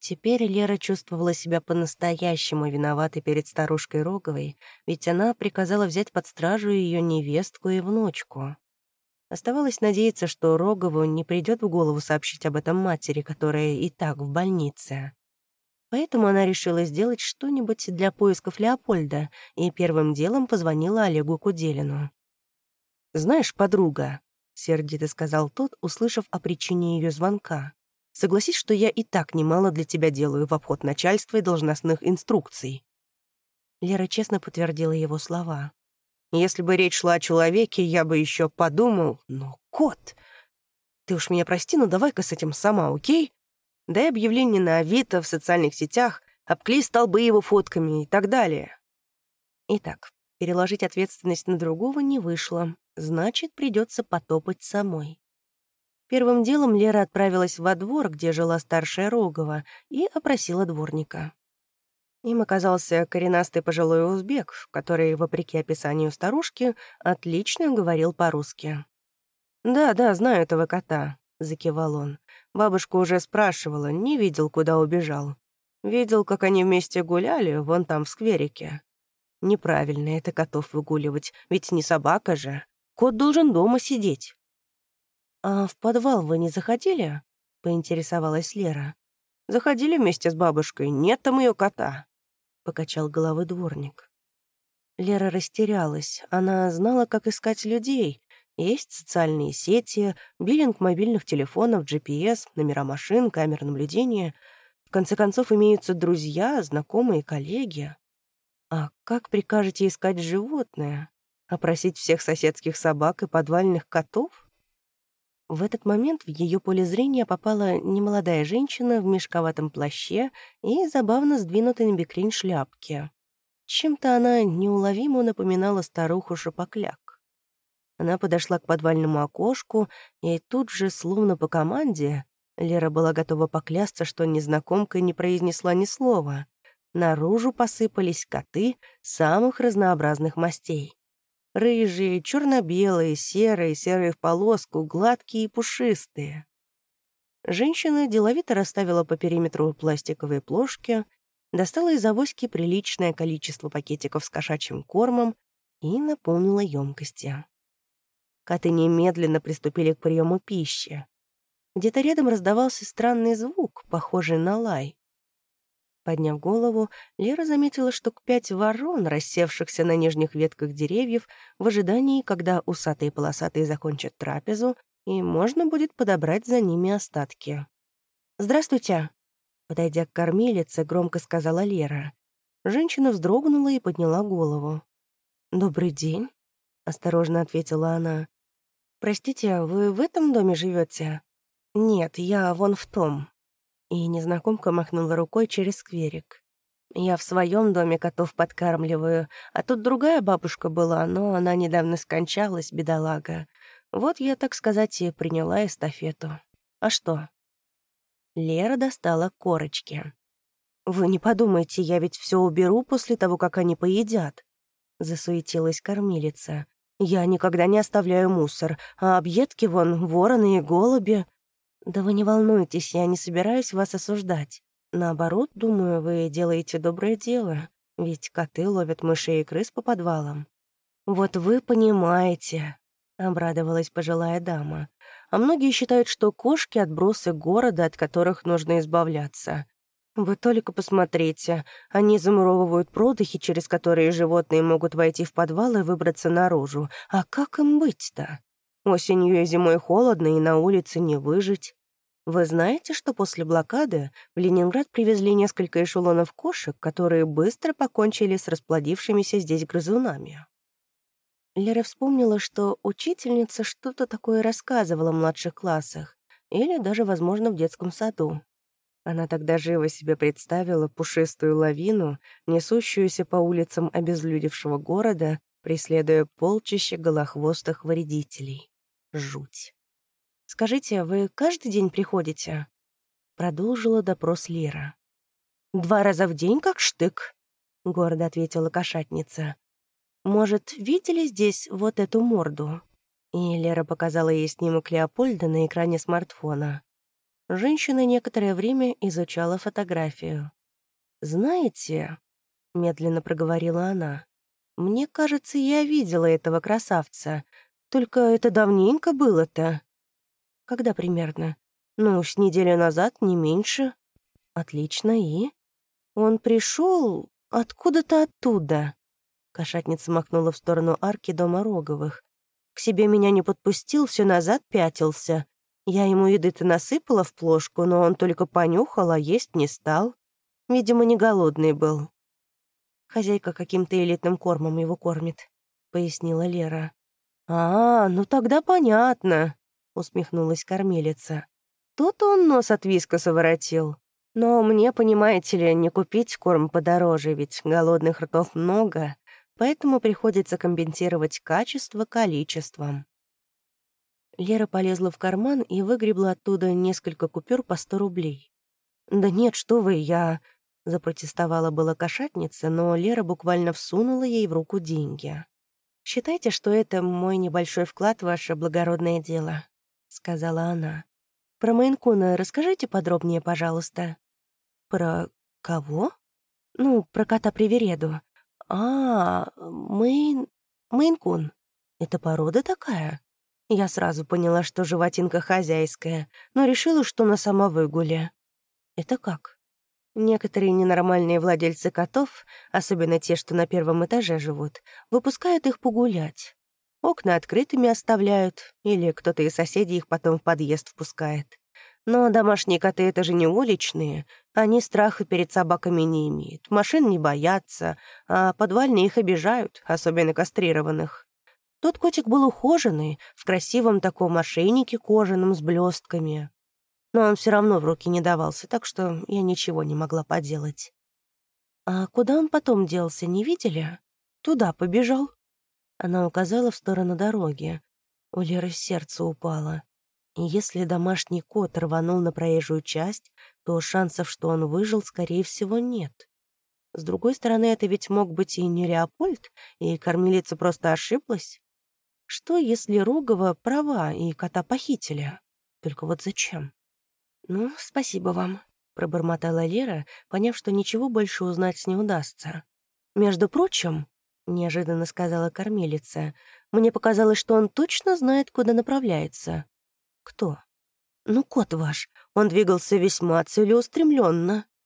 Теперь Лера чувствовала себя по-настоящему виноватой перед старушкой Роговой, ведь она приказала взять под стражу ее невестку и внучку. Оставалось надеяться, что Рогову не придет в голову сообщить об этом матери, которая и так в больнице. Поэтому она решила сделать что-нибудь для поисков Леопольда и первым делом позвонила Олегу Куделину. «Знаешь, подруга», — сердито сказал тот, услышав о причине ее звонка, Согласись, что я и так немало для тебя делаю в обход начальства и должностных инструкций». Лера честно подтвердила его слова. «Если бы речь шла о человеке, я бы еще подумал, но кот... Ты уж меня прости, но давай-ка с этим сама, окей? Дай объявление на Авито, в социальных сетях, обклей столбы его фотками и так далее». Итак, переложить ответственность на другого не вышло, значит, придется потопать самой. Первым делом Лера отправилась во двор, где жила старшая Рогова, и опросила дворника. Им оказался коренастый пожилой узбек, который, вопреки описанию старушки, отлично говорил по-русски. «Да, да, знаю этого кота», — закивал он. Бабушка уже спрашивала, не видел, куда убежал. Видел, как они вместе гуляли, вон там, в скверике. Неправильно это котов выгуливать, ведь не собака же. Кот должен дома сидеть. «А в подвал вы не заходили?» — поинтересовалась Лера. «Заходили вместе с бабушкой. Нет там ее кота», — покачал головой дворник. Лера растерялась. Она знала, как искать людей. Есть социальные сети, биллинг мобильных телефонов, GPS, номера машин, камеры наблюдения. В конце концов, имеются друзья, знакомые, коллеги. А как прикажете искать животное? Опросить всех соседских собак и подвальных котов? В этот момент в ее поле зрения попала немолодая женщина в мешковатом плаще и забавно сдвинутой на бекрень шляпке. Чем-то она неуловимо напоминала старуху Шапокляк. Она подошла к подвальному окошку, и тут же, словно по команде, Лера была готова поклясться, что незнакомка не произнесла ни слова. Наружу посыпались коты самых разнообразных мастей. Рыжие, черно-белые, серые, серые в полоску, гладкие и пушистые. Женщина деловито расставила по периметру пластиковые плошки, достала из авоськи приличное количество пакетиков с кошачьим кормом и наполнила емкости. Коты немедленно приступили к приему пищи. Где-то рядом раздавался странный звук, похожий на лай. Подняв голову, Лера заметила штук пять ворон, рассевшихся на нижних ветках деревьев, в ожидании, когда усатые полосатые закончат трапезу, и можно будет подобрать за ними остатки. «Здравствуйте!» Подойдя к кормилице, громко сказала Лера. Женщина вздрогнула и подняла голову. «Добрый день», — осторожно ответила она. «Простите, вы в этом доме живете? «Нет, я вон в том», и незнакомка махнула рукой через скверик. «Я в своем доме котов подкармливаю, а тут другая бабушка была, но она недавно скончалась, бедолага. Вот я, так сказать, и приняла эстафету. А что?» Лера достала корочки. «Вы не подумайте, я ведь все уберу после того, как они поедят», — засуетилась кормилица. «Я никогда не оставляю мусор, а объедки вон, вороны и голуби. «Да вы не волнуйтесь, я не собираюсь вас осуждать. Наоборот, думаю, вы делаете доброе дело, ведь коты ловят мышей и крыс по подвалам». «Вот вы понимаете», — обрадовалась пожилая дама. «А многие считают, что кошки — отбросы города, от которых нужно избавляться. Вы только посмотрите, они замуровывают продыхи, через которые животные могут войти в подвал и выбраться наружу. А как им быть-то? Осенью и зимой холодно, и на улице не выжить. Вы знаете, что после блокады в Ленинград привезли несколько эшелонов кошек, которые быстро покончили с расплодившимися здесь грызунами? Лера вспомнила, что учительница что-то такое рассказывала в младших классах или даже, возможно, в детском саду. Она тогда живо себе представила пушистую лавину, несущуюся по улицам обезлюдевшего города, преследуя полчища голохвостых вредителей. Жуть. «Скажите, вы каждый день приходите?» Продолжила допрос Лера. «Два раза в день, как штык», — гордо ответила кошатница. «Может, видели здесь вот эту морду?» И Лера показала ей снимок Леопольда на экране смартфона. Женщина некоторое время изучала фотографию. «Знаете», — медленно проговорила она, «мне кажется, я видела этого красавца. Только это давненько было-то». «Когда примерно?» «Ну, с неделю назад, не меньше». «Отлично, и?» «Он пришел откуда-то оттуда». Кошатница махнула в сторону арки дома Роговых. «К себе меня не подпустил, все назад пятился. Я ему еды-то насыпала в плошку, но он только понюхал, а есть не стал. Видимо, не голодный был. Хозяйка каким-то элитным кормом его кормит», — пояснила Лера. «А, ну тогда понятно», — усмехнулась кормилица. Тут он нос от вискоса воротил. Но мне, понимаете ли, не купить корм подороже, ведь голодных ртов много, поэтому приходится компенсировать качество количеством. Лера полезла в карман и выгребла оттуда несколько купюр по сто рублей. «Да нет, что вы, я...» — запротестовала была кошатница, но Лера буквально всунула ей в руку деньги. «Считайте, что это мой небольшой вклад в ваше благородное дело», — сказала она. «Про Мейнкуна расскажите подробнее, пожалуйста». «Про кого?» «Ну, про кота-привереду». «А, Мейн... Мейнкун. Это порода такая?» Я сразу поняла, что животинка хозяйская, но решила, что на сама выгуле. Это как? Некоторые ненормальные владельцы котов, особенно те, что на первом этаже живут, выпускают их погулять. Окна открытыми оставляют, или кто-то из соседей их потом в подъезд впускает. Но домашние коты — это же не уличные. Они страха перед собаками не имеют, машин не боятся, а подвальные их обижают, особенно кастрированных. Тот котик был ухоженный, в красивом таком ошейнике кожаном с блестками. Но он все равно в руки не давался, так что я ничего не могла поделать. «А куда он потом делся, не видели?» «Туда побежал». Она указала в сторону дороги. У Леры сердце упало. Если домашний кот рванул на проезжую часть, то шансов, что он выжил, скорее всего, нет. С другой стороны, это ведь мог быть и не Леопольд, и кормилица просто ошиблась. Что, если Рогова права и кота похитили? Только вот зачем? «Ну, спасибо вам», — пробормотала Лера, поняв, что ничего больше узнать не удастся. «Между прочим», — неожиданно сказала кормилица, «мне показалось, что он точно знает, куда направляется». «Кто?» «Ну, кот ваш. Он двигался весьма целеустремленно.